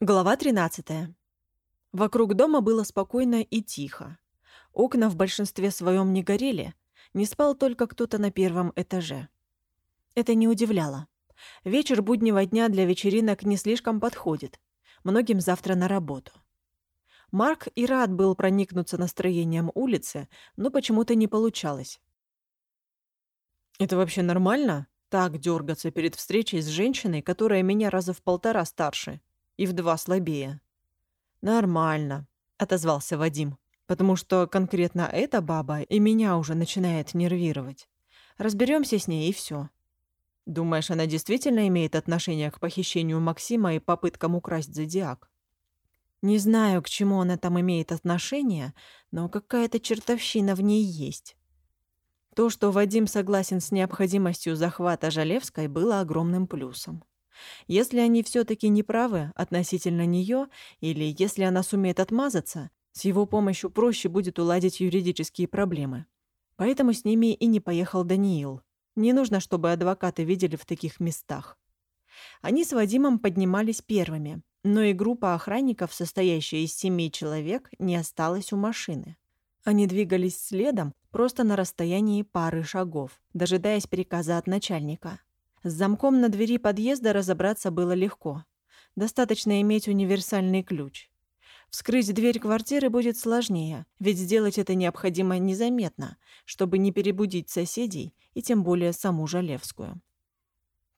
Глава 13. Вокруг дома было спокойно и тихо. Окна в большинстве своем не горели, не спал только кто-то на первом этаже. Это не удивляло. Вечер буднего дня для вечеринок не слишком подходит. Многим завтра на работу. Марк и рад был проникнуться настроением улицы, но почему-то не получалось. «Это вообще нормально? Так дергаться перед встречей с женщиной, которая меня раза в полтора старше и в два слабее?» «Нормально», — отозвался Вадим, «потому что конкретно эта баба и меня уже начинает нервировать. Разберемся с ней и все. Думаешь, она действительно имеет отношение к похищению Максима и попыткам украсть зодиак? Не знаю, к чему она там имеет отношение, но какая-то чертовщина в ней есть. То, что Вадим согласен с необходимостью захвата Жалевской, было огромным плюсом. Если они все таки неправы относительно нее, или если она сумеет отмазаться, с его помощью проще будет уладить юридические проблемы. Поэтому с ними и не поехал Даниил. Не нужно, чтобы адвокаты видели в таких местах. Они с Вадимом поднимались первыми, но и группа охранников, состоящая из семи человек, не осталась у машины. Они двигались следом просто на расстоянии пары шагов, дожидаясь приказа от начальника. С замком на двери подъезда разобраться было легко. Достаточно иметь универсальный ключ. Вскрыть дверь квартиры будет сложнее, ведь сделать это необходимо незаметно, чтобы не перебудить соседей и тем более саму Жалевскую.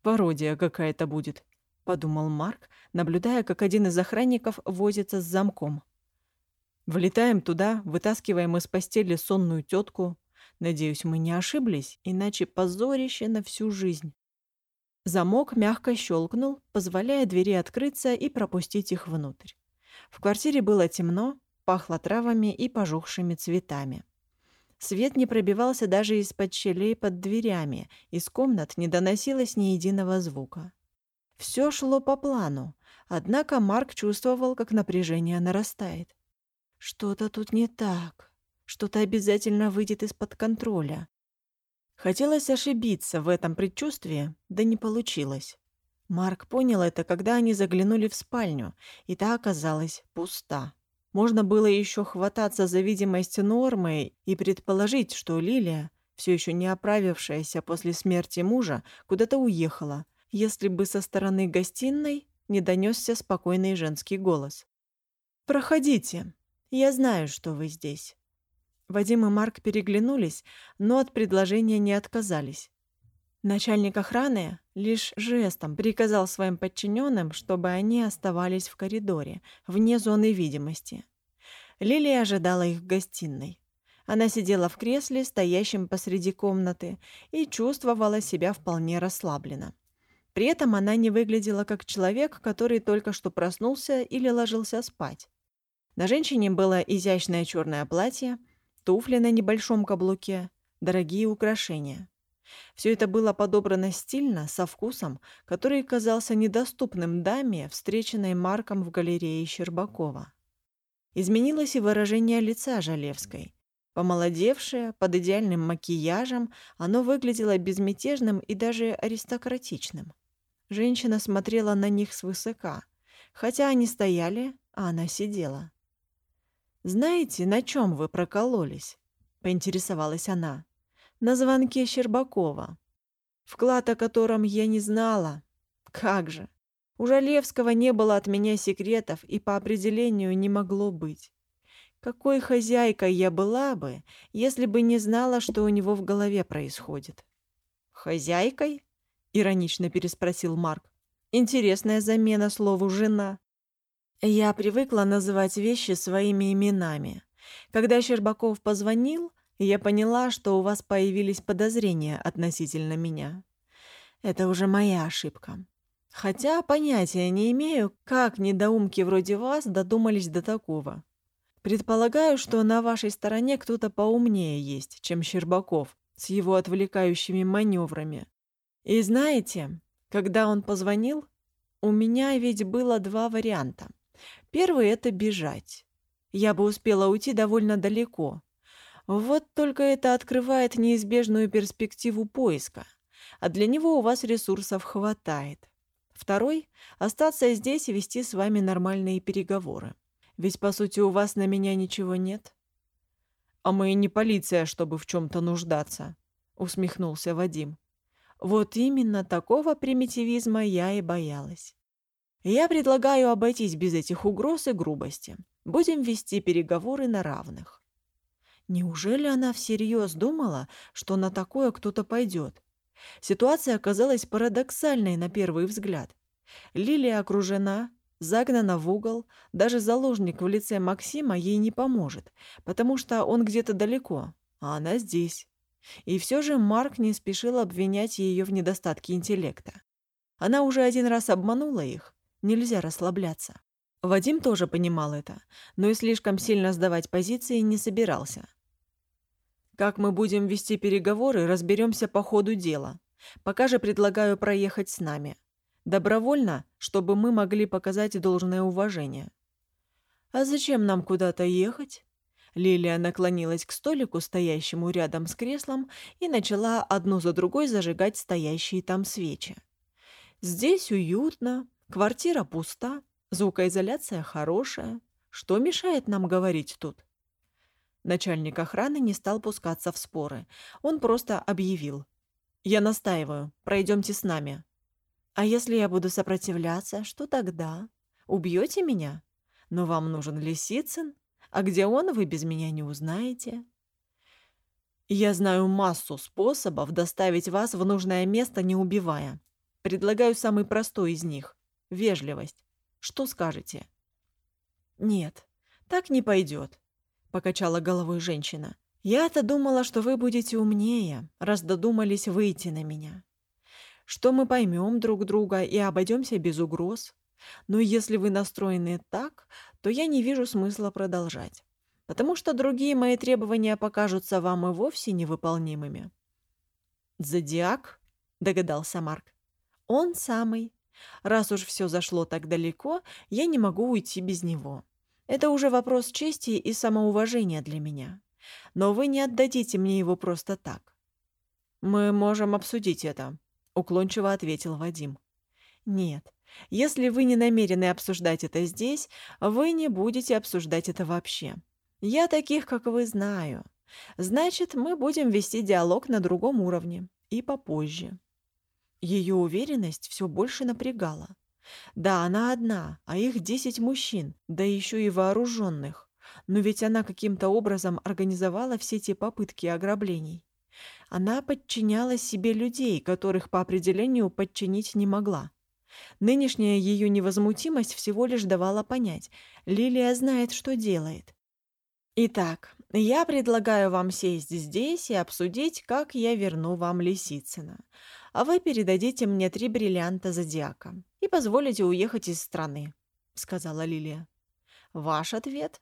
«Пародия какая-то будет», — подумал Марк, наблюдая, как один из охранников возится с замком. «Влетаем туда, вытаскиваем из постели сонную тетку. Надеюсь, мы не ошиблись, иначе позорище на всю жизнь». Замок мягко щелкнул, позволяя двери открыться и пропустить их внутрь. В квартире было темно, пахло травами и пожухшими цветами. Свет не пробивался даже из-под щелей под дверями, из комнат не доносилось ни единого звука. Все шло по плану, однако Марк чувствовал, как напряжение нарастает. Что-то тут не так, что-то обязательно выйдет из-под контроля. Хотелось ошибиться в этом предчувствии, да не получилось. Марк понял это, когда они заглянули в спальню, и та оказалась пуста. Можно было еще хвататься за видимость нормы и предположить, что Лилия, все еще не оправившаяся после смерти мужа, куда-то уехала, если бы со стороны гостиной не донесся спокойный женский голос. «Проходите. Я знаю, что вы здесь». Вадим и Марк переглянулись, но от предложения не отказались. Начальник охраны лишь жестом приказал своим подчиненным, чтобы они оставались в коридоре, вне зоны видимости. Лилия ожидала их в гостиной. Она сидела в кресле, стоящем посреди комнаты, и чувствовала себя вполне расслабленно. При этом она не выглядела как человек, который только что проснулся или ложился спать. На женщине было изящное черное платье, туфли на небольшом каблуке, дорогие украшения. Все это было подобрано стильно, со вкусом, который казался недоступным даме, встреченной Марком в галерее Щербакова. Изменилось и выражение лица Жалевской. Помолодевшее, под идеальным макияжем, оно выглядело безмятежным и даже аристократичным. Женщина смотрела на них свысока, хотя они стояли, а она сидела. «Знаете, на чем вы прокололись?» — поинтересовалась она на звонке Щербакова. Вклад, о котором я не знала. Как же. У Жалевского не было от меня секретов и по определению не могло быть. Какой хозяйкой я была бы, если бы не знала, что у него в голове происходит? «Хозяйкой?» — иронично переспросил Марк. «Интересная замена слову «жена». Я привыкла называть вещи своими именами. Когда Щербаков позвонил, я поняла, что у вас появились подозрения относительно меня. Это уже моя ошибка. Хотя понятия не имею, как недоумки вроде вас додумались до такого. Предполагаю, что на вашей стороне кто-то поумнее есть, чем Щербаков с его отвлекающими маневрами. И знаете, когда он позвонил, у меня ведь было два варианта. Первый — это бежать. Я бы успела уйти довольно далеко, вот только это открывает неизбежную перспективу поиска, а для него у вас ресурсов хватает. Второй — остаться здесь и вести с вами нормальные переговоры. Ведь, по сути, у вас на меня ничего нет. А мы не полиция, чтобы в чем-то нуждаться, — усмехнулся Вадим. Вот именно такого примитивизма я и боялась. Я предлагаю обойтись без этих угроз и грубости. Будем вести переговоры на равных. Неужели она всерьез думала, что на такое кто-то пойдет? Ситуация оказалась парадоксальной на первый взгляд. Лилия окружена, загнана в угол, даже заложник в лице Максима ей не поможет, потому что он где-то далеко, а она здесь. И все же Марк не спешил обвинять ее в недостатке интеллекта. Она уже один раз обманула их, нельзя расслабляться. Вадим тоже понимал это, но и слишком сильно сдавать позиции не собирался. Как мы будем вести переговоры, разберемся по ходу дела. Пока же предлагаю проехать с нами. Добровольно, чтобы мы могли показать должное уважение. А зачем нам куда-то ехать? Лилия наклонилась к столику, стоящему рядом с креслом, и начала одну за другой зажигать стоящие там свечи. Здесь уютно, квартира пуста, звукоизоляция хорошая. Что мешает нам говорить тут? Начальник охраны не стал пускаться в споры. Он просто объявил. «Я настаиваю. Пройдемте с нами». «А если я буду сопротивляться, что тогда? Убьете меня? Но вам нужен Лисицын, а где он, вы без меня не узнаете». «Я знаю массу способов доставить вас в нужное место, не убивая. Предлагаю самый простой из них — вежливость. Что скажете?» «Нет, так не пойдет. — покачала головой женщина. «Я-то думала, что вы будете умнее, раз додумались выйти на меня. Что мы поймем друг друга и обойдемся без угроз. Но если вы настроены так, то я не вижу смысла продолжать, потому что другие мои требования покажутся вам и вовсе невыполнимыми». «Зодиак?» — догадался Марк. «Он самый. Раз уж все зашло так далеко, я не могу уйти без него». Это уже вопрос чести и самоуважения для меня. Но вы не отдадите мне его просто так. Мы можем обсудить это, уклончиво ответил Вадим. Нет. Если вы не намерены обсуждать это здесь, вы не будете обсуждать это вообще. Я таких, как вы, знаю. Значит, мы будем вести диалог на другом уровне и попозже. Ее уверенность все больше напрягала. Да, она одна, а их десять мужчин, да еще и вооруженных. Но ведь она каким-то образом организовала все те попытки ограблений. Она подчиняла себе людей, которых по определению подчинить не могла. Нынешняя ее невозмутимость всего лишь давала понять, Лилия знает, что делает. Итак, я предлагаю вам сесть здесь и обсудить, как я верну вам Лисицына а вы передадите мне три бриллианта зодиака и позволите уехать из страны», — сказала Лилия. «Ваш ответ?»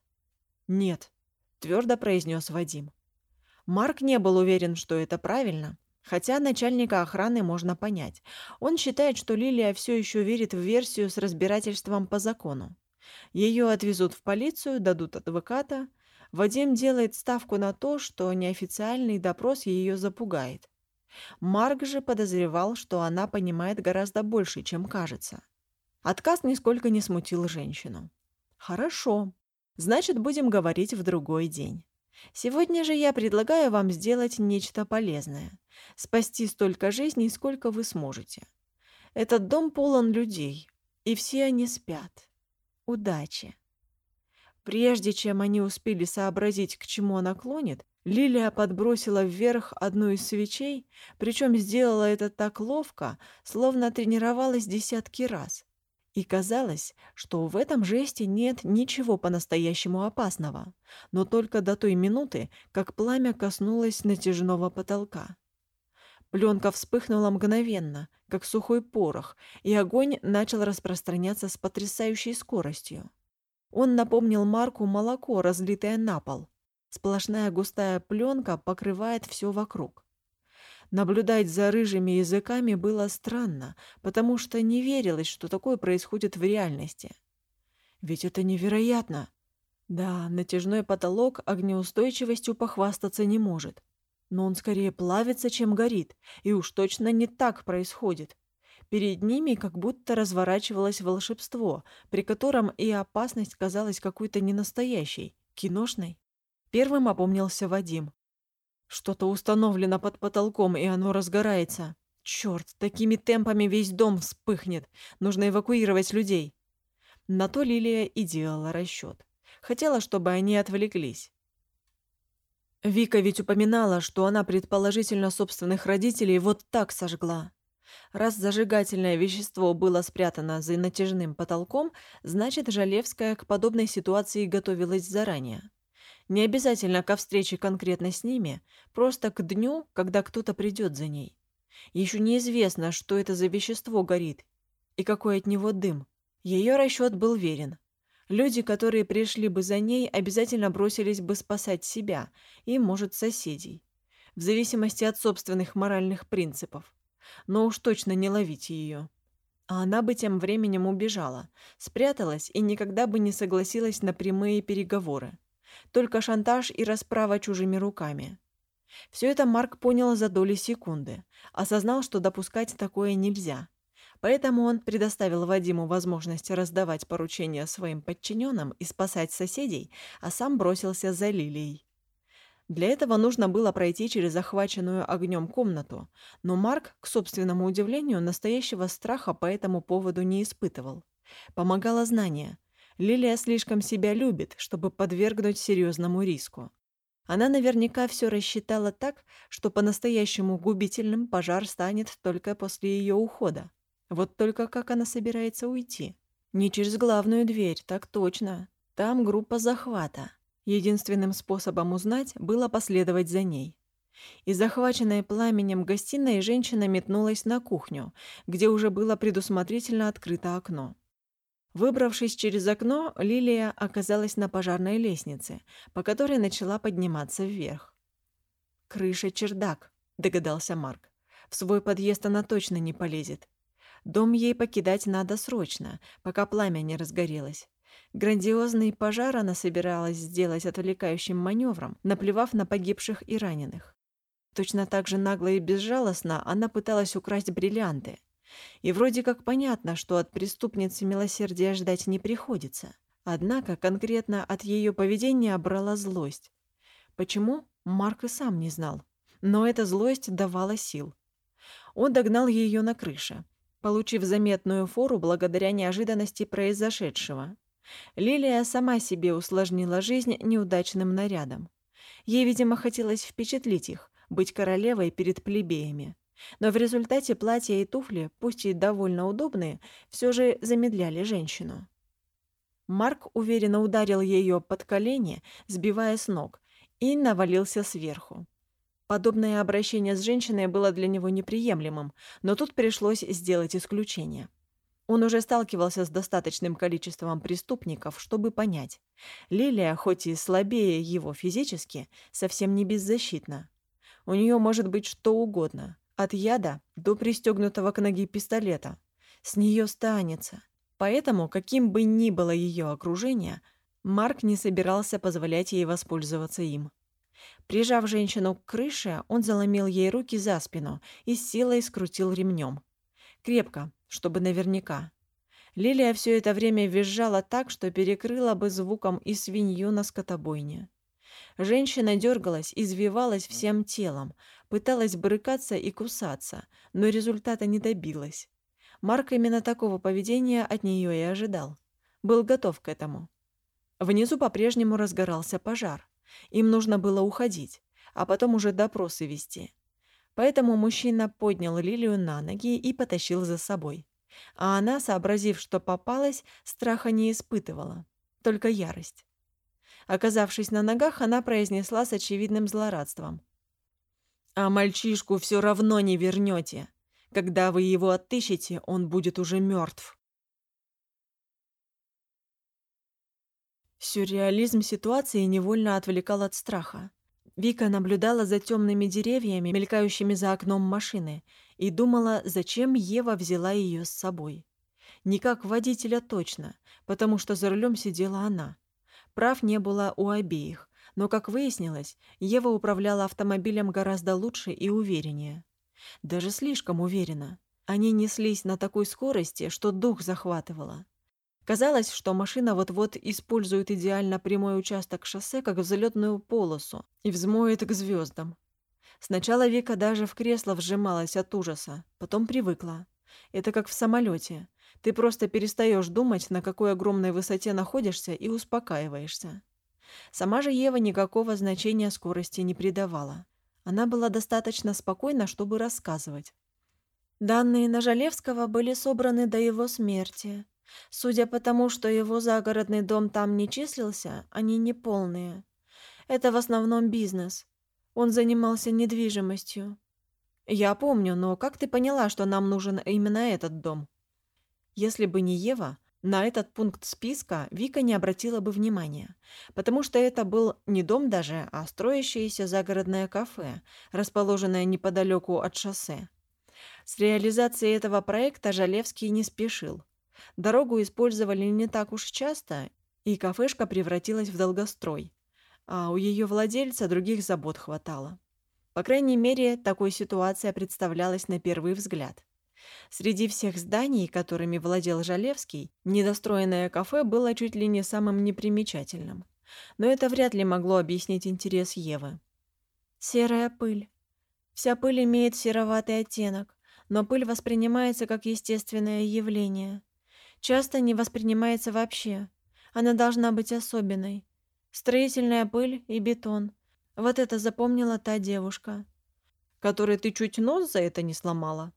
«Нет», — твердо произнес Вадим. Марк не был уверен, что это правильно, хотя начальника охраны можно понять. Он считает, что Лилия все еще верит в версию с разбирательством по закону. Ее отвезут в полицию, дадут адвоката. Вадим делает ставку на то, что неофициальный допрос ее запугает. Марк же подозревал, что она понимает гораздо больше, чем кажется. Отказ нисколько не смутил женщину. «Хорошо. Значит, будем говорить в другой день. Сегодня же я предлагаю вам сделать нечто полезное. Спасти столько жизней, сколько вы сможете. Этот дом полон людей, и все они спят. Удачи!» Прежде чем они успели сообразить, к чему она клонит, Лилия подбросила вверх одну из свечей, причем сделала это так ловко, словно тренировалась десятки раз. И казалось, что в этом жесте нет ничего по-настоящему опасного, но только до той минуты, как пламя коснулось натяжного потолка. Пленка вспыхнула мгновенно, как сухой порох, и огонь начал распространяться с потрясающей скоростью. Он напомнил Марку молоко, разлитое на пол. Сплошная густая пленка покрывает все вокруг. Наблюдать за рыжими языками было странно, потому что не верилось, что такое происходит в реальности. Ведь это невероятно. Да, натяжной потолок огнеустойчивостью похвастаться не может. Но он скорее плавится, чем горит, и уж точно не так происходит. Перед ними как будто разворачивалось волшебство, при котором и опасность казалась какой-то ненастоящей, киношной. Первым опомнился Вадим. Что-то установлено под потолком, и оно разгорается. Черт, такими темпами весь дом вспыхнет. Нужно эвакуировать людей. На то Лилия и делала расчет. Хотела, чтобы они отвлеклись. Вика ведь упоминала, что она предположительно собственных родителей вот так сожгла. Раз зажигательное вещество было спрятано за натяжным потолком, значит, Жалевская к подобной ситуации готовилась заранее. Не обязательно ко встрече конкретно с ними, просто к дню, когда кто-то придет за ней. Еще неизвестно, что это за вещество горит и какой от него дым. Ее расчет был верен. Люди, которые пришли бы за ней, обязательно бросились бы спасать себя и, может, соседей. В зависимости от собственных моральных принципов. Но уж точно не ловить ее. А она бы тем временем убежала, спряталась и никогда бы не согласилась на прямые переговоры. Только шантаж и расправа чужими руками. Все это Марк понял за доли секунды, осознал, что допускать такое нельзя. Поэтому он предоставил Вадиму возможность раздавать поручения своим подчиненным и спасать соседей, а сам бросился за Лилией. Для этого нужно было пройти через захваченную огнем комнату, но Марк, к собственному удивлению, настоящего страха по этому поводу не испытывал. Помогало знание. Лилия слишком себя любит, чтобы подвергнуть серьезному риску. Она наверняка все рассчитала так, что по-настоящему губительным пожар станет только после ее ухода. Вот только как она собирается уйти? Не через главную дверь, так точно. Там группа захвата. Единственным способом узнать было последовать за ней. И захваченная пламенем гостиной женщина метнулась на кухню, где уже было предусмотрительно открыто окно. Выбравшись через окно, Лилия оказалась на пожарной лестнице, по которой начала подниматься вверх. «Крыша-чердак», — догадался Марк. «В свой подъезд она точно не полезет. Дом ей покидать надо срочно, пока пламя не разгорелось. Грандиозный пожар она собиралась сделать отвлекающим маневром, наплевав на погибших и раненых. Точно так же нагло и безжалостно она пыталась украсть бриллианты — и вроде как понятно, что от преступницы милосердия ждать не приходится. Однако конкретно от ее поведения брала злость. Почему? Марк и сам не знал. Но эта злость давала сил. Он догнал ее на крыше, получив заметную фору благодаря неожиданности произошедшего. Лилия сама себе усложнила жизнь неудачным нарядом. Ей, видимо, хотелось впечатлить их, быть королевой перед плебеями. Но в результате платья и туфли, пусть и довольно удобные, все же замедляли женщину. Марк уверенно ударил ее под колени, сбивая с ног, и навалился сверху. Подобное обращение с женщиной было для него неприемлемым, но тут пришлось сделать исключение. Он уже сталкивался с достаточным количеством преступников, чтобы понять. Лилия, хоть и слабее его физически, совсем не беззащитна. У нее может быть что угодно. От яда до пристегнутого к ноге пистолета. С нее станется. Поэтому, каким бы ни было ее окружение, Марк не собирался позволять ей воспользоваться им. Прижав женщину к крыше, он заломил ей руки за спину и с силой скрутил ремнем. Крепко, чтобы наверняка. Лилия все это время визжала так, что перекрыла бы звуком и свинью на скотобойне. Женщина дергалась, извивалась всем телом, пыталась брыкаться и кусаться, но результата не добилась. Марк именно такого поведения от нее и ожидал. Был готов к этому. Внизу по-прежнему разгорался пожар. Им нужно было уходить, а потом уже допросы вести. Поэтому мужчина поднял Лилию на ноги и потащил за собой. А она, сообразив, что попалась, страха не испытывала, только ярость. Оказавшись на ногах, она произнесла с очевидным злорадством. «А мальчишку все равно не вернете. Когда вы его отыщете, он будет уже мертв». Сюрреализм ситуации невольно отвлекал от страха. Вика наблюдала за темными деревьями, мелькающими за окном машины, и думала, зачем Ева взяла ее с собой. Не как водителя точно, потому что за рулем сидела она. Прав не было у обеих, но, как выяснилось, Ева управляла автомобилем гораздо лучше и увереннее. Даже слишком уверенно. Они неслись на такой скорости, что дух захватывало. Казалось, что машина вот-вот использует идеально прямой участок шоссе как взлетную полосу и взмоет к звездам. Сначала Вика даже в кресло вжималась от ужаса, потом привыкла. Это как в самолете. Ты просто перестаешь думать, на какой огромной высоте находишься, и успокаиваешься. Сама же Ева никакого значения скорости не придавала. Она была достаточно спокойна, чтобы рассказывать. Данные на Жалевского были собраны до его смерти. Судя по тому, что его загородный дом там не числился, они неполные. Это в основном бизнес. Он занимался недвижимостью. Я помню, но как ты поняла, что нам нужен именно этот дом? Если бы не Ева, на этот пункт списка Вика не обратила бы внимания, потому что это был не дом даже, а строящееся загородное кафе, расположенное неподалеку от шоссе. С реализацией этого проекта Жалевский не спешил. Дорогу использовали не так уж часто, и кафешка превратилась в долгострой а у ее владельца других забот хватало. По крайней мере, такой ситуация представлялась на первый взгляд. Среди всех зданий, которыми владел Жалевский, недостроенное кафе было чуть ли не самым непримечательным. Но это вряд ли могло объяснить интерес Евы. Серая пыль. Вся пыль имеет сероватый оттенок, но пыль воспринимается как естественное явление. Часто не воспринимается вообще. Она должна быть особенной, Строительная пыль и бетон. Вот это запомнила та девушка. Которой ты чуть нос за это не сломала?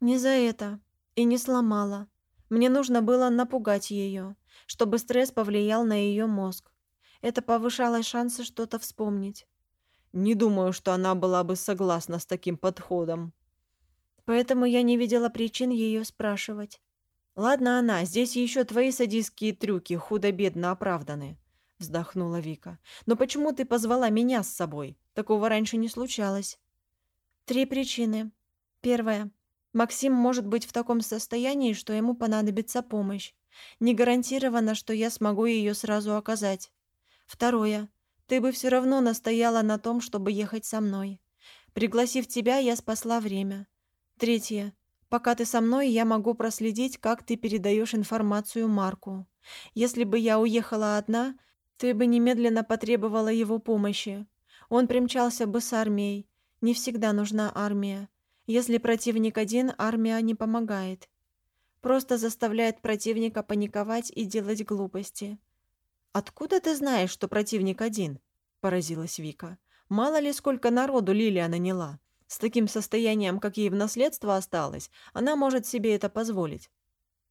Не за это. И не сломала. Мне нужно было напугать ее, чтобы стресс повлиял на ее мозг. Это повышало шансы что-то вспомнить. Не думаю, что она была бы согласна с таким подходом. Поэтому я не видела причин ее спрашивать. Ладно она, здесь еще твои садистские трюки худо-бедно оправданы вздохнула Вика. Но почему ты позвала меня с собой? Такого раньше не случалось. Три причины. Первая. Максим может быть в таком состоянии, что ему понадобится помощь. Не гарантировано, что я смогу ее сразу оказать. Второе. Ты бы все равно настояла на том, чтобы ехать со мной. Пригласив тебя, я спасла время. Третье. Пока ты со мной, я могу проследить, как ты передаешь информацию Марку. Если бы я уехала одна, ты бы немедленно потребовала его помощи. Он примчался бы с армией. Не всегда нужна армия. Если противник один, армия не помогает. Просто заставляет противника паниковать и делать глупости. «Откуда ты знаешь, что противник один?» – поразилась Вика. «Мало ли, сколько народу Лилия наняла. С таким состоянием, как ей в наследство осталось, она может себе это позволить».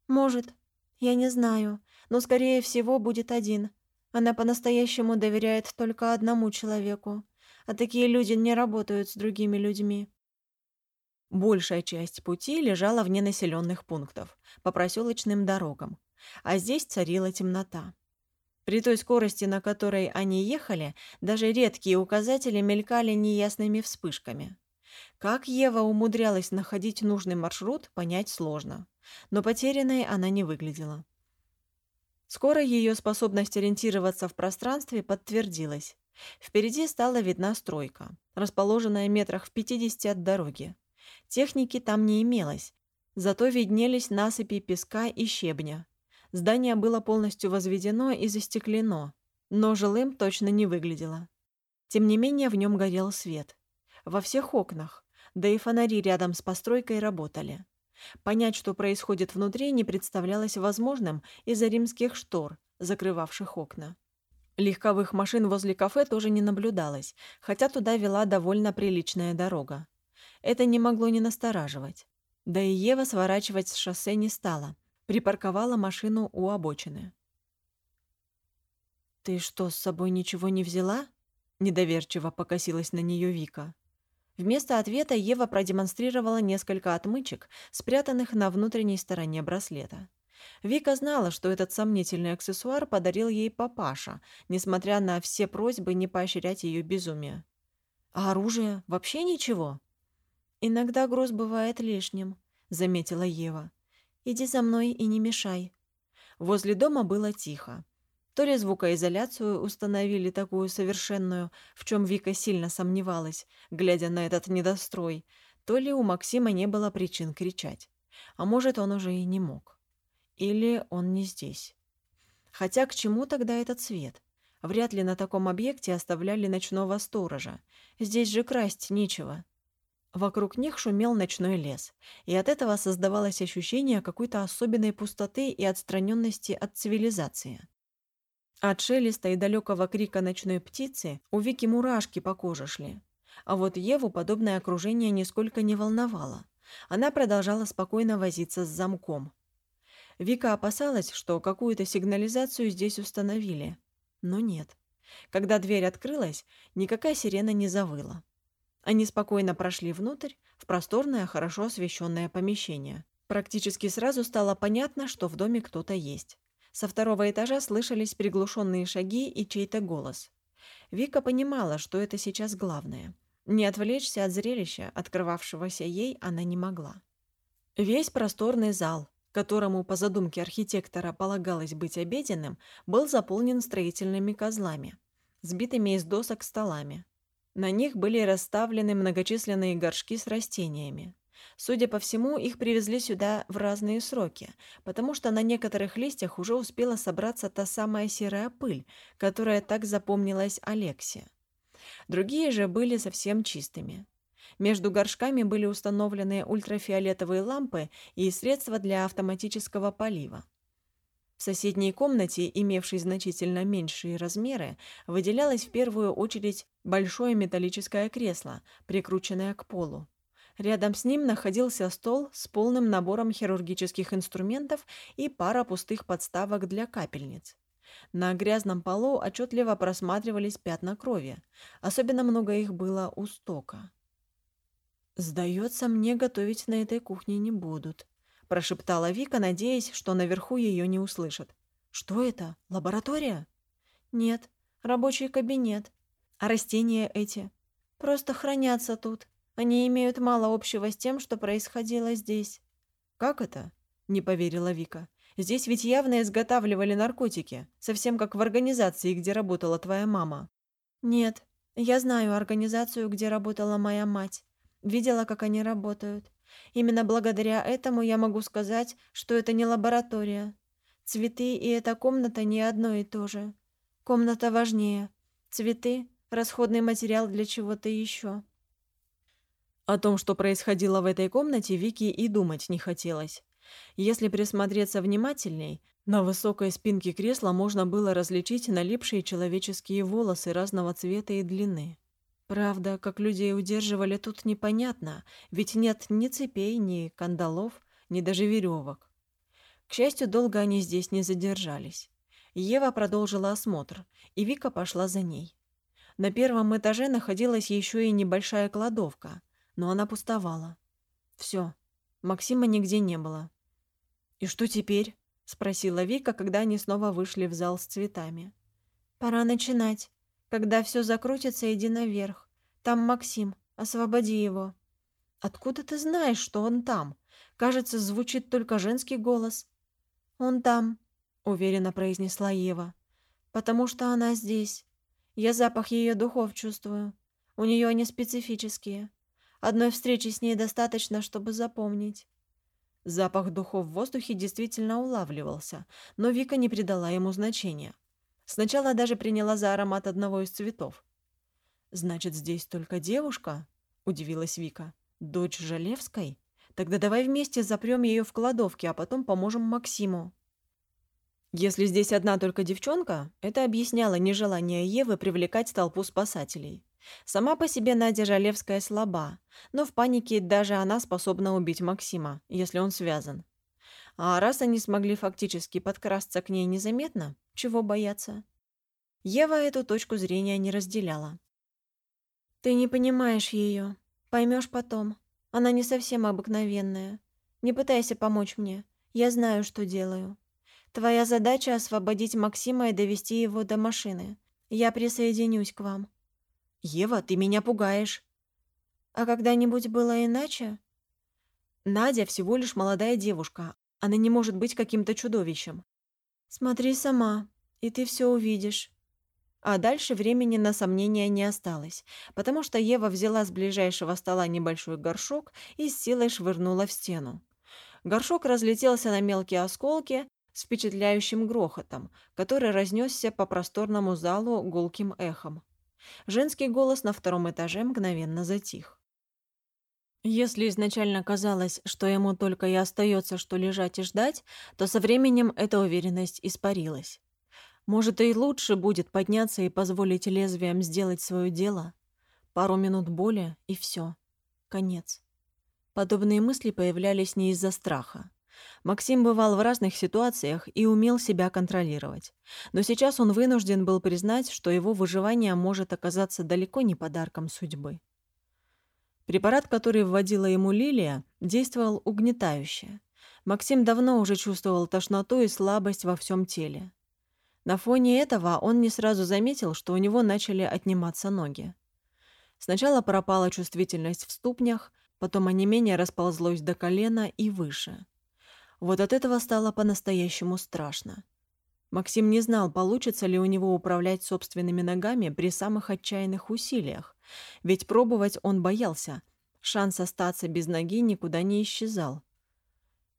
«Может. Я не знаю. Но, скорее всего, будет один. Она по-настоящему доверяет только одному человеку, а такие люди не работают с другими людьми. Большая часть пути лежала вне населенных пунктов, по проселочным дорогам, а здесь царила темнота. При той скорости, на которой они ехали, даже редкие указатели мелькали неясными вспышками. Как Ева умудрялась находить нужный маршрут, понять сложно, но потерянной она не выглядела. Скоро ее способность ориентироваться в пространстве подтвердилась. Впереди стала видна стройка, расположенная метрах в 50 от дороги. Техники там не имелось, зато виднелись насыпи песка и щебня. Здание было полностью возведено и застеклено, но жилым точно не выглядело. Тем не менее в нем горел свет. Во всех окнах, да и фонари рядом с постройкой работали. Понять, что происходит внутри, не представлялось возможным из-за римских штор, закрывавших окна. Легковых машин возле кафе тоже не наблюдалось, хотя туда вела довольно приличная дорога. Это не могло не настораживать. Да и Ева сворачивать с шоссе не стала, припарковала машину у обочины. «Ты что, с собой ничего не взяла?» Недоверчиво покосилась на нее Вика. Вместо ответа Ева продемонстрировала несколько отмычек, спрятанных на внутренней стороне браслета. Вика знала, что этот сомнительный аксессуар подарил ей папаша, несмотря на все просьбы не поощрять ее безумие. «А оружие? Вообще ничего?» «Иногда груз бывает лишним», — заметила Ева. «Иди за мной и не мешай». Возле дома было тихо. То ли звукоизоляцию установили такую совершенную, в чем Вика сильно сомневалась, глядя на этот недострой, То ли у Максима не было причин кричать, а может, он уже и не мог. Или он не здесь. Хотя к чему тогда этот свет? Вряд ли на таком объекте оставляли ночного сторожа. Здесь же красть нечего. Вокруг них шумел ночной лес, и от этого создавалось ощущение какой-то особенной пустоты и отстраненности от цивилизации. От шелеста и далекого крика ночной птицы у Вики мурашки по коже шли. А вот Еву подобное окружение нисколько не волновало. Она продолжала спокойно возиться с замком. Вика опасалась, что какую-то сигнализацию здесь установили. Но нет. Когда дверь открылась, никакая сирена не завыла. Они спокойно прошли внутрь, в просторное, хорошо освещенное помещение. Практически сразу стало понятно, что в доме кто-то есть. Со второго этажа слышались приглушенные шаги и чей-то голос. Вика понимала, что это сейчас главное. Не отвлечься от зрелища, открывавшегося ей, она не могла. Весь просторный зал, которому по задумке архитектора полагалось быть обеденным, был заполнен строительными козлами, сбитыми из досок столами, на них были расставлены многочисленные горшки с растениями. Судя по всему, их привезли сюда в разные сроки, потому что на некоторых листьях уже успела собраться та самая серая пыль, которая так запомнилась Алексе. Другие же были совсем чистыми. Между горшками были установлены ультрафиолетовые лампы и средства для автоматического полива. В соседней комнате, имевшей значительно меньшие размеры, выделялось в первую очередь большое металлическое кресло, прикрученное к полу. Рядом с ним находился стол с полным набором хирургических инструментов и пара пустых подставок для капельниц. На грязном полу отчетливо просматривались пятна крови. Особенно много их было у стока. «Сдается мне, готовить на этой кухне не будут», – прошептала Вика, надеясь, что наверху ее не услышат. «Что это? Лаборатория?» «Нет, рабочий кабинет. А растения эти? Просто хранятся тут. Они имеют мало общего с тем, что происходило здесь». «Как это?» – не поверила Вика. «Здесь ведь явно изготавливали наркотики, совсем как в организации, где работала твоя мама». «Нет, я знаю организацию, где работала моя мать. Видела, как они работают. Именно благодаря этому я могу сказать, что это не лаборатория. Цветы и эта комната не одно и то же. Комната важнее. Цветы – расходный материал для чего-то еще. О том, что происходило в этой комнате, Вики и думать не хотелось. Если присмотреться внимательней, на высокой спинке кресла можно было различить налипшие человеческие волосы разного цвета и длины. Правда, как людей удерживали тут непонятно, ведь нет ни цепей, ни кандалов, ни даже веревок. К счастью, долго они здесь не задержались. Ева продолжила осмотр, и Вика пошла за ней. На первом этаже находилась еще и небольшая кладовка, но она пустовала. Все, Максима нигде не было. «И что теперь?» — спросила Вика, когда они снова вышли в зал с цветами. «Пора начинать», когда все закрутится, иди наверх. Там Максим. Освободи его. Откуда ты знаешь, что он там? Кажется, звучит только женский голос. Он там, уверенно произнесла Ева. Потому что она здесь. Я запах ее духов чувствую. У нее они специфические. Одной встречи с ней достаточно, чтобы запомнить. Запах духов в воздухе действительно улавливался, но Вика не придала ему значения. Сначала даже приняла за аромат одного из цветов. «Значит, здесь только девушка?» – удивилась Вика. «Дочь Жалевской? Тогда давай вместе запрем ее в кладовке, а потом поможем Максиму». Если здесь одна только девчонка, это объясняло нежелание Евы привлекать толпу спасателей. Сама по себе Надя Жалевская слаба, но в панике даже она способна убить Максима, если он связан. А раз они смогли фактически подкрасться к ней незаметно, чего бояться? Ева эту точку зрения не разделяла. «Ты не понимаешь ее. Поймешь потом. Она не совсем обыкновенная. Не пытайся помочь мне. Я знаю, что делаю. Твоя задача — освободить Максима и довести его до машины. Я присоединюсь к вам». «Ева, ты меня пугаешь». «А когда-нибудь было иначе?» Надя всего лишь молодая девушка. Она не может быть каким-то чудовищем. «Смотри сама, и ты все увидишь». А дальше времени на сомнения не осталось, потому что Ева взяла с ближайшего стола небольшой горшок и с силой швырнула в стену. Горшок разлетелся на мелкие осколки с впечатляющим грохотом, который разнесся по просторному залу гулким эхом. Женский голос на втором этаже мгновенно затих. Если изначально казалось, что ему только и остается, что лежать и ждать, то со временем эта уверенность испарилась. Может, и лучше будет подняться и позволить лезвиям сделать свое дело. Пару минут боли, и все. Конец. Подобные мысли появлялись не из-за страха. Максим бывал в разных ситуациях и умел себя контролировать. Но сейчас он вынужден был признать, что его выживание может оказаться далеко не подарком судьбы. Препарат, который вводила ему Лилия, действовал угнетающе. Максим давно уже чувствовал тошноту и слабость во всем теле. На фоне этого он не сразу заметил, что у него начали отниматься ноги. Сначала пропала чувствительность в ступнях, потом онемение расползлось до колена и выше. Вот от этого стало по-настоящему страшно. Максим не знал, получится ли у него управлять собственными ногами при самых отчаянных усилиях, ведь пробовать он боялся. Шанс остаться без ноги никуда не исчезал.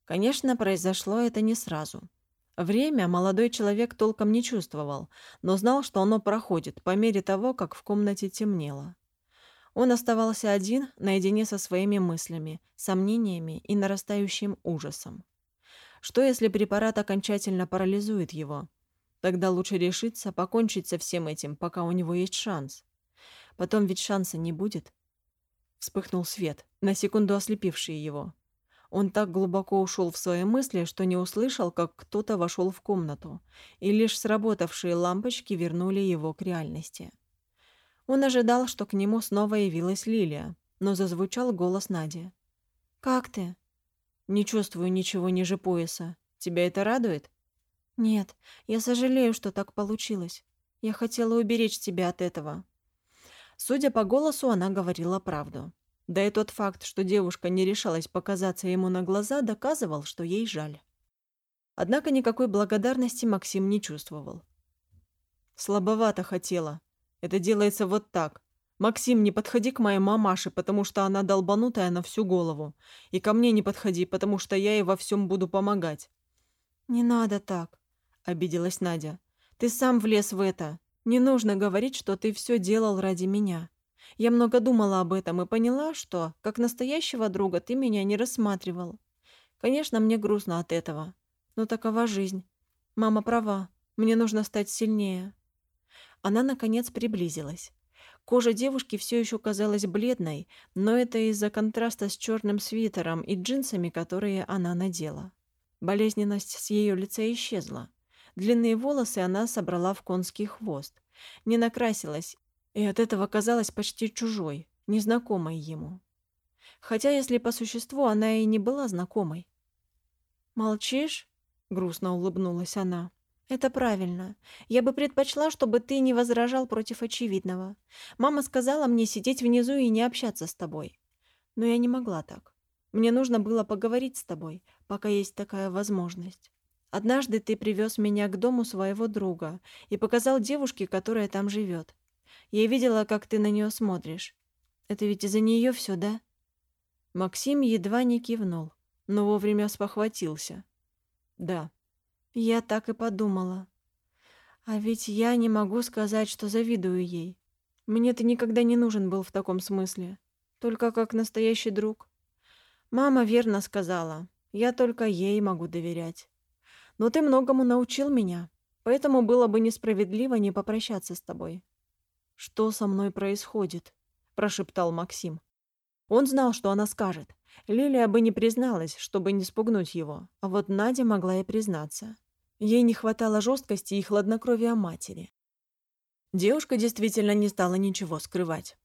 Конечно, произошло это не сразу. Время молодой человек толком не чувствовал, но знал, что оно проходит по мере того, как в комнате темнело. Он оставался один, наедине со своими мыслями, сомнениями и нарастающим ужасом. Что, если препарат окончательно парализует его? Тогда лучше решиться покончить со всем этим, пока у него есть шанс. Потом ведь шанса не будет. Вспыхнул свет, на секунду ослепивший его. Он так глубоко ушел в свои мысли, что не услышал, как кто-то вошел в комнату, и лишь сработавшие лампочки вернули его к реальности. Он ожидал, что к нему снова явилась Лилия, но зазвучал голос Нади. «Как ты?» «Не чувствую ничего ниже пояса. Тебя это радует?» «Нет, я сожалею, что так получилось. Я хотела уберечь тебя от этого». Судя по голосу, она говорила правду. Да и тот факт, что девушка не решалась показаться ему на глаза, доказывал, что ей жаль. Однако никакой благодарности Максим не чувствовал. «Слабовато хотела. Это делается вот так. Максим, не подходи к моей мамаше, потому что она долбанутая на всю голову. И ко мне не подходи, потому что я ей во всем буду помогать». «Не надо так», — обиделась Надя. «Ты сам влез в это. Не нужно говорить, что ты все делал ради меня. Я много думала об этом и поняла, что, как настоящего друга, ты меня не рассматривал. Конечно, мне грустно от этого. Но такова жизнь. Мама права. Мне нужно стать сильнее. Она, наконец, приблизилась. Кожа девушки все еще казалась бледной, но это из-за контраста с черным свитером и джинсами, которые она надела. Болезненность с ее лица исчезла. Длинные волосы она собрала в конский хвост. Не накрасилась и от этого казалась почти чужой, незнакомой ему. Хотя, если по существу она и не была знакомой. «Молчишь?» — грустно улыбнулась она. «Это правильно. Я бы предпочла, чтобы ты не возражал против очевидного. Мама сказала мне сидеть внизу и не общаться с тобой. Но я не могла так. Мне нужно было поговорить с тобой, пока есть такая возможность. Однажды ты привез меня к дому своего друга и показал девушке, которая там живет. Я видела, как ты на нее смотришь. Это ведь из-за нее все, да?» Максим едва не кивнул, но вовремя спохватился. «Да, я так и подумала. А ведь я не могу сказать, что завидую ей. Мне ты никогда не нужен был в таком смысле, только как настоящий друг. Мама верно сказала, я только ей могу доверять. Но ты многому научил меня, поэтому было бы несправедливо не попрощаться с тобой. «Что со мной происходит?» – прошептал Максим. Он знал, что она скажет. Лилия бы не призналась, чтобы не спугнуть его, а вот Надя могла и признаться. Ей не хватало жесткости и хладнокровия матери. Девушка действительно не стала ничего скрывать.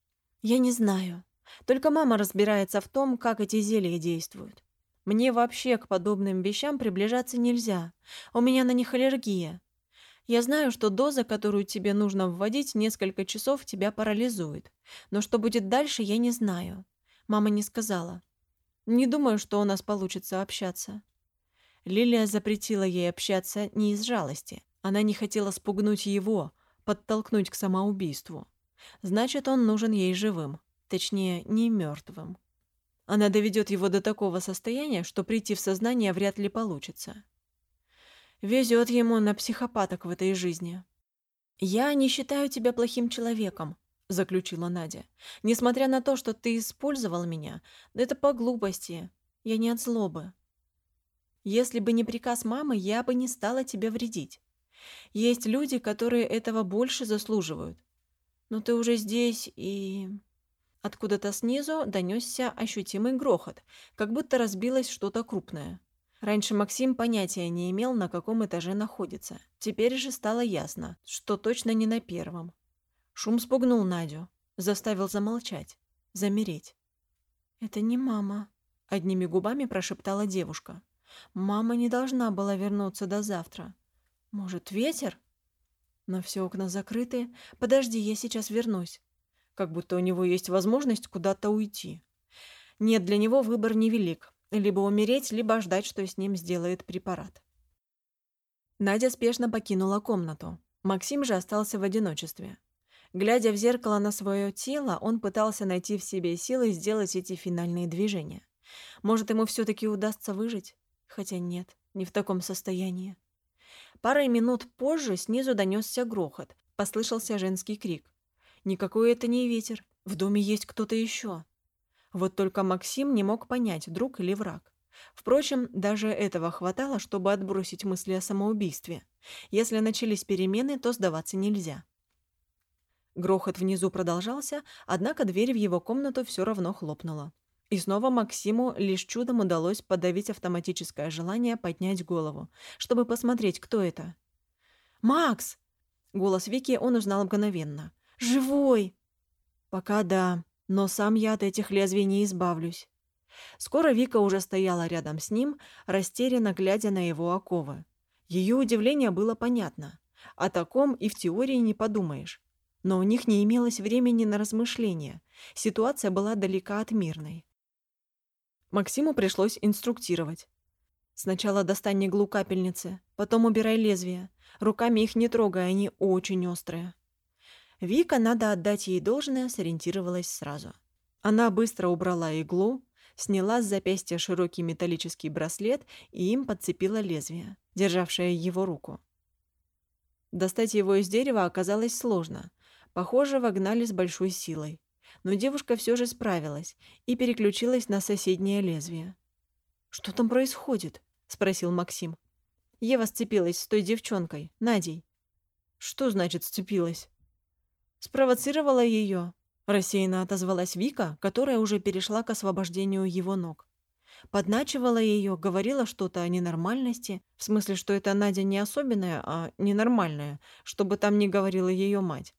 «Я не знаю. Только мама разбирается в том, как эти зелья действуют. Мне вообще к подобным вещам приближаться нельзя. У меня на них аллергия. Я знаю, что доза, которую тебе нужно вводить, несколько часов тебя парализует. Но что будет дальше, я не знаю. Мама не сказала. Не думаю, что у нас получится общаться. Лилия запретила ей общаться не из жалости. Она не хотела спугнуть его, подтолкнуть к самоубийству. Значит, он нужен ей живым, точнее, не мертвым. Она доведет его до такого состояния, что прийти в сознание вряд ли получится. Везет ему на психопаток в этой жизни. «Я не считаю тебя плохим человеком», — заключила Надя. «Несмотря на то, что ты использовал меня, это по глупости. Я не от злобы. Если бы не приказ мамы, я бы не стала тебе вредить. Есть люди, которые этого больше заслуживают. Но ты уже здесь и...» Откуда-то снизу донесся ощутимый грохот, как будто разбилось что-то крупное. Раньше Максим понятия не имел, на каком этаже находится. Теперь же стало ясно, что точно не на первом. Шум спугнул Надю, заставил замолчать, замереть. «Это не мама», — одними губами прошептала девушка. «Мама не должна была вернуться до завтра. Может, ветер?» Но все окна закрыты. Подожди, я сейчас вернусь как будто у него есть возможность куда-то уйти. Нет, для него выбор невелик. Либо умереть, либо ждать, что с ним сделает препарат. Надя спешно покинула комнату. Максим же остался в одиночестве. Глядя в зеркало на свое тело, он пытался найти в себе силы сделать эти финальные движения. Может, ему все-таки удастся выжить? Хотя нет, не в таком состоянии. Парой минут позже снизу донесся грохот, послышался женский крик. Никакой это не ветер. В доме есть кто-то еще. Вот только Максим не мог понять, друг или враг. Впрочем, даже этого хватало, чтобы отбросить мысли о самоубийстве. Если начались перемены, то сдаваться нельзя. Грохот внизу продолжался, однако дверь в его комнату все равно хлопнула. И снова Максиму лишь чудом удалось подавить автоматическое желание поднять голову, чтобы посмотреть, кто это. «Макс!» Голос Вики он узнал мгновенно. Живой!» «Пока да, но сам я от этих лезвий не избавлюсь». Скоро Вика уже стояла рядом с ним, растерянно глядя на его оковы. Ее удивление было понятно. О таком и в теории не подумаешь. Но у них не имелось времени на размышления. Ситуация была далека от мирной. Максиму пришлось инструктировать. Сначала достань иглу капельницы, потом убирай лезвие. Руками их не трогай, они очень острые. Вика, надо отдать ей должное, сориентировалась сразу. Она быстро убрала иглу, сняла с запястья широкий металлический браслет и им подцепила лезвие, державшее его руку. Достать его из дерева оказалось сложно. Похоже, вогнали с большой силой. Но девушка все же справилась и переключилась на соседнее лезвие. «Что там происходит?» — спросил Максим. Ева сцепилась с той девчонкой, Надей. «Что значит сцепилась?» Спровоцировала ее. Рассеянно отозвалась Вика, которая уже перешла к освобождению его ног. Подначивала ее, говорила что-то о ненормальности, в смысле, что это Надя не особенная, а ненормальная, чтобы там не говорила ее мать.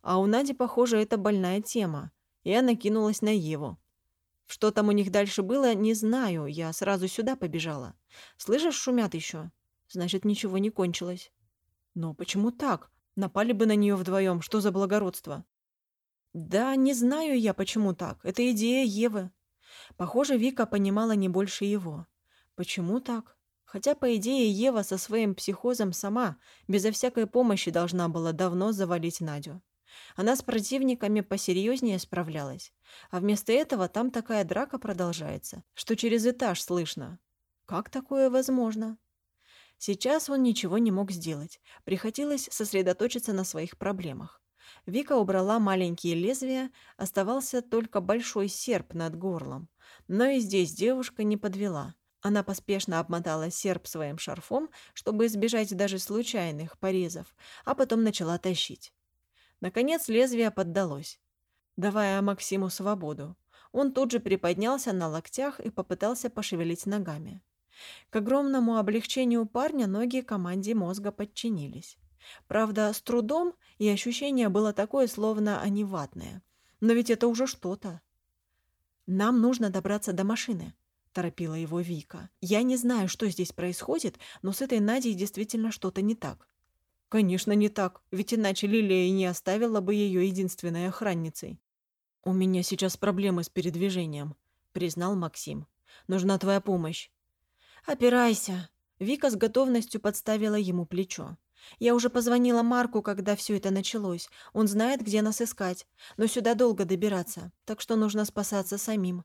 А у Нади, похоже, это больная тема, и она кинулась на Еву. Что там у них дальше было, не знаю, я сразу сюда побежала. Слышишь, шумят еще? Значит, ничего не кончилось. Но почему так? Напали бы на нее вдвоем, что за благородство? Да, не знаю я, почему так. Это идея Евы. Похоже, Вика понимала не больше его. Почему так? Хотя, по идее, Ева со своим психозом сама, безо всякой помощи, должна была давно завалить Надю. Она с противниками посерьезнее справлялась. А вместо этого там такая драка продолжается, что через этаж слышно. Как такое возможно? Сейчас он ничего не мог сделать. Приходилось сосредоточиться на своих проблемах. Вика убрала маленькие лезвия, оставался только большой серп над горлом. Но и здесь девушка не подвела. Она поспешно обмотала серп своим шарфом, чтобы избежать даже случайных порезов, а потом начала тащить. Наконец лезвие поддалось, давая Максиму свободу. Он тут же приподнялся на локтях и попытался пошевелить ногами. К огромному облегчению парня ноги команде мозга подчинились. Правда, с трудом, и ощущение было такое, словно они ватные. Но ведь это уже что-то. «Нам нужно добраться до машины», — торопила его Вика. «Я не знаю, что здесь происходит, но с этой Надей действительно что-то не так». «Конечно, не так, ведь иначе Лилия и не оставила бы ее единственной охранницей». «У меня сейчас проблемы с передвижением», — признал Максим. «Нужна твоя помощь. «Опирайся!» Вика с готовностью подставила ему плечо. Я уже позвонила Марку, когда все это началось. Он знает, где нас искать. Но сюда долго добираться, так что нужно спасаться самим.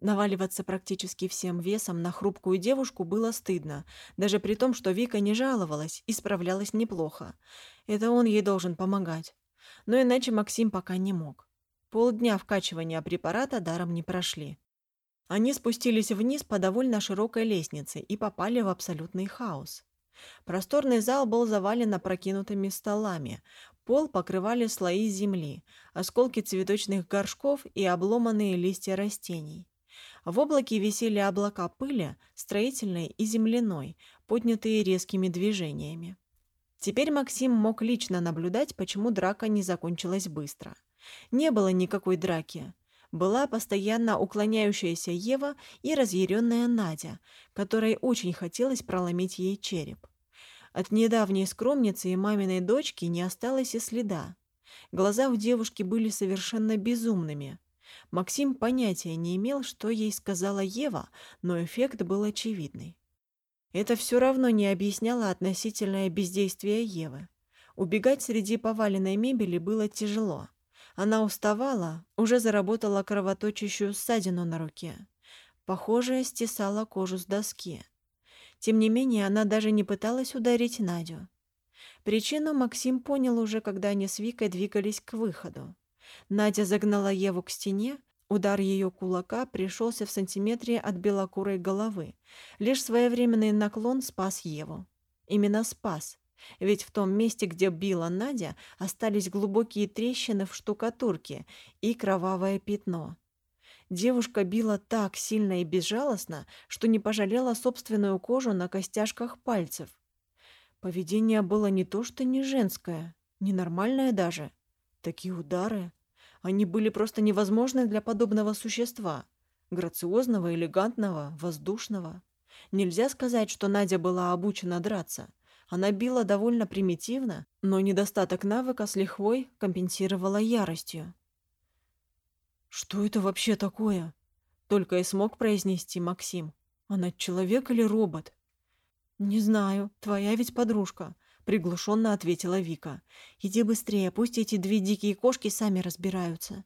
Наваливаться практически всем весом на хрупкую девушку было стыдно, даже при том, что Вика не жаловалась и справлялась неплохо. Это он ей должен помогать. Но иначе Максим пока не мог. Полдня вкачивания препарата даром не прошли. Они спустились вниз по довольно широкой лестнице и попали в абсолютный хаос. Просторный зал был завален опрокинутыми столами. Пол покрывали слои земли, осколки цветочных горшков и обломанные листья растений. В облаке висели облака пыли, строительной и земляной, поднятые резкими движениями. Теперь Максим мог лично наблюдать, почему драка не закончилась быстро. Не было никакой драки. Была постоянно уклоняющаяся Ева и разъяренная Надя, которой очень хотелось проломить ей череп. От недавней скромницы и маминой дочки не осталось и следа. Глаза у девушки были совершенно безумными. Максим понятия не имел, что ей сказала Ева, но эффект был очевидный. Это все равно не объясняло относительное бездействие Евы. Убегать среди поваленной мебели было тяжело. Она уставала, уже заработала кровоточащую ссадину на руке. Похоже, стесала кожу с доски. Тем не менее, она даже не пыталась ударить Надю. Причину Максим понял уже, когда они с Викой двигались к выходу. Надя загнала Еву к стене, удар ее кулака пришелся в сантиметре от белокурой головы. Лишь своевременный наклон спас Еву. Именно спас, ведь в том месте, где била Надя, остались глубокие трещины в штукатурке и кровавое пятно. Девушка била так сильно и безжалостно, что не пожалела собственную кожу на костяшках пальцев. Поведение было не то что не женское, ненормальное даже. Такие удары. Они были просто невозможны для подобного существа. Грациозного, элегантного, воздушного. Нельзя сказать, что Надя была обучена драться. Она била довольно примитивно, но недостаток навыка с лихвой компенсировала яростью. «Что это вообще такое?» Только и смог произнести Максим. «Она человек или робот?» «Не знаю. Твоя ведь подружка», — приглушенно ответила Вика. «Иди быстрее, пусть эти две дикие кошки сами разбираются».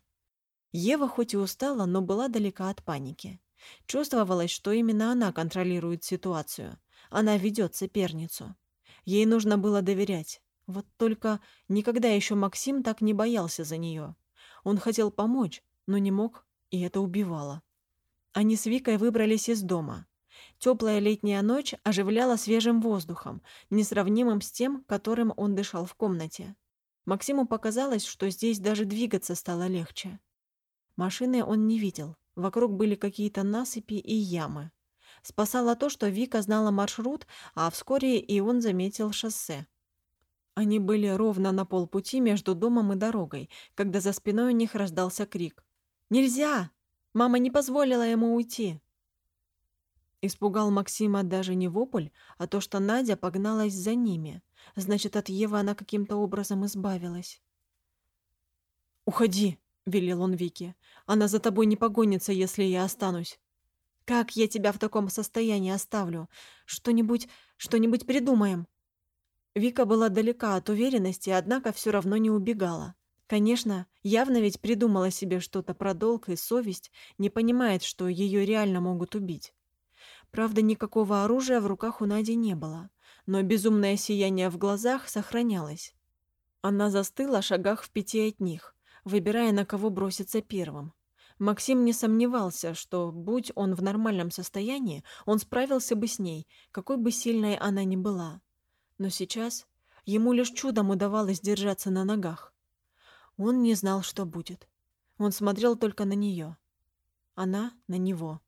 Ева хоть и устала, но была далека от паники. Чувствовалось, что именно она контролирует ситуацию. Она ведет соперницу. Ей нужно было доверять. Вот только никогда еще Максим так не боялся за нее. Он хотел помочь, но не мог, и это убивало. Они с Викой выбрались из дома. Теплая летняя ночь оживляла свежим воздухом, несравнимым с тем, которым он дышал в комнате. Максиму показалось, что здесь даже двигаться стало легче. Машины он не видел. Вокруг были какие-то насыпи и ямы. Спасало то, что Вика знала маршрут, а вскоре и он заметил шоссе. Они были ровно на полпути между домом и дорогой, когда за спиной у них раздался крик. Нельзя! Мама не позволила ему уйти!» Испугал Максима даже не вопль, а то, что Надя погналась за ними. Значит, от Евы она каким-то образом избавилась. «Уходи!» — велел он Вике. «Она за тобой не погонится, если я останусь». «Как я тебя в таком состоянии оставлю? Что-нибудь, что-нибудь придумаем!» Вика была далека от уверенности, однако все равно не убегала. Конечно, явно ведь придумала себе что-то про долг и совесть, не понимает, что ее реально могут убить. Правда, никакого оружия в руках у Нади не было, но безумное сияние в глазах сохранялось. Она застыла шагах в пяти от них, выбирая, на кого броситься первым. Максим не сомневался, что, будь он в нормальном состоянии, он справился бы с ней, какой бы сильной она ни была. Но сейчас ему лишь чудом удавалось держаться на ногах. Он не знал, что будет. Он смотрел только на нее. Она на него.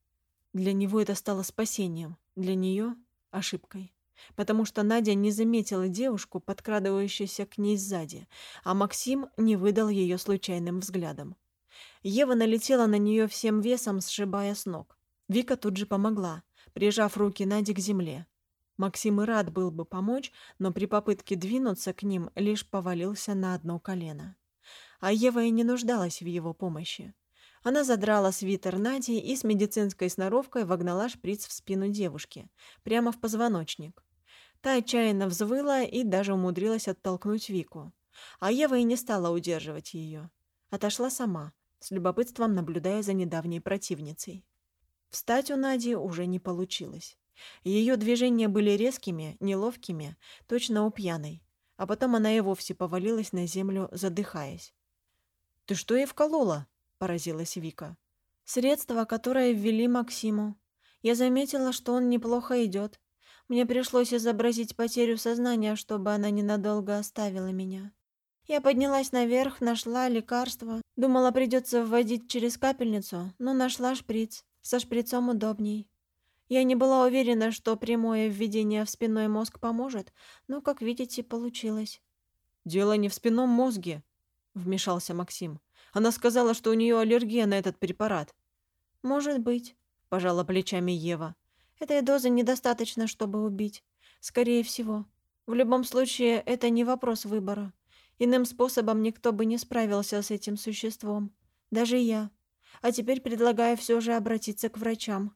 Для него это стало спасением, для нее — ошибкой. Потому что Надя не заметила девушку, подкрадывающуюся к ней сзади, а Максим не выдал ее случайным взглядом. Ева налетела на нее всем весом, сшибая с ног. Вика тут же помогла, прижав руки Нади к земле. Максим и рад был бы помочь, но при попытке двинуться к ним лишь повалился на одно колено а Ева и не нуждалась в его помощи. Она задрала свитер Нади и с медицинской сноровкой вогнала шприц в спину девушки, прямо в позвоночник. Та отчаянно взвыла и даже умудрилась оттолкнуть Вику. А Ева и не стала удерживать ее. Отошла сама, с любопытством наблюдая за недавней противницей. Встать у Нади уже не получилось. Ее движения были резкими, неловкими, точно у пьяной. А потом она и вовсе повалилась на землю, задыхаясь. «Ты что ей вколола?» – поразилась Вика. «Средство, которое ввели Максиму. Я заметила, что он неплохо идет. Мне пришлось изобразить потерю сознания, чтобы она ненадолго оставила меня. Я поднялась наверх, нашла лекарство. Думала, придется вводить через капельницу, но нашла шприц. Со шприцом удобней. Я не была уверена, что прямое введение в спинной мозг поможет, но, как видите, получилось. «Дело не в спинном мозге», — вмешался Максим. «Она сказала, что у нее аллергия на этот препарат». «Может быть», — пожала плечами Ева. «Этой дозы недостаточно, чтобы убить. Скорее всего. В любом случае, это не вопрос выбора. Иным способом никто бы не справился с этим существом. Даже я. А теперь предлагаю все же обратиться к врачам.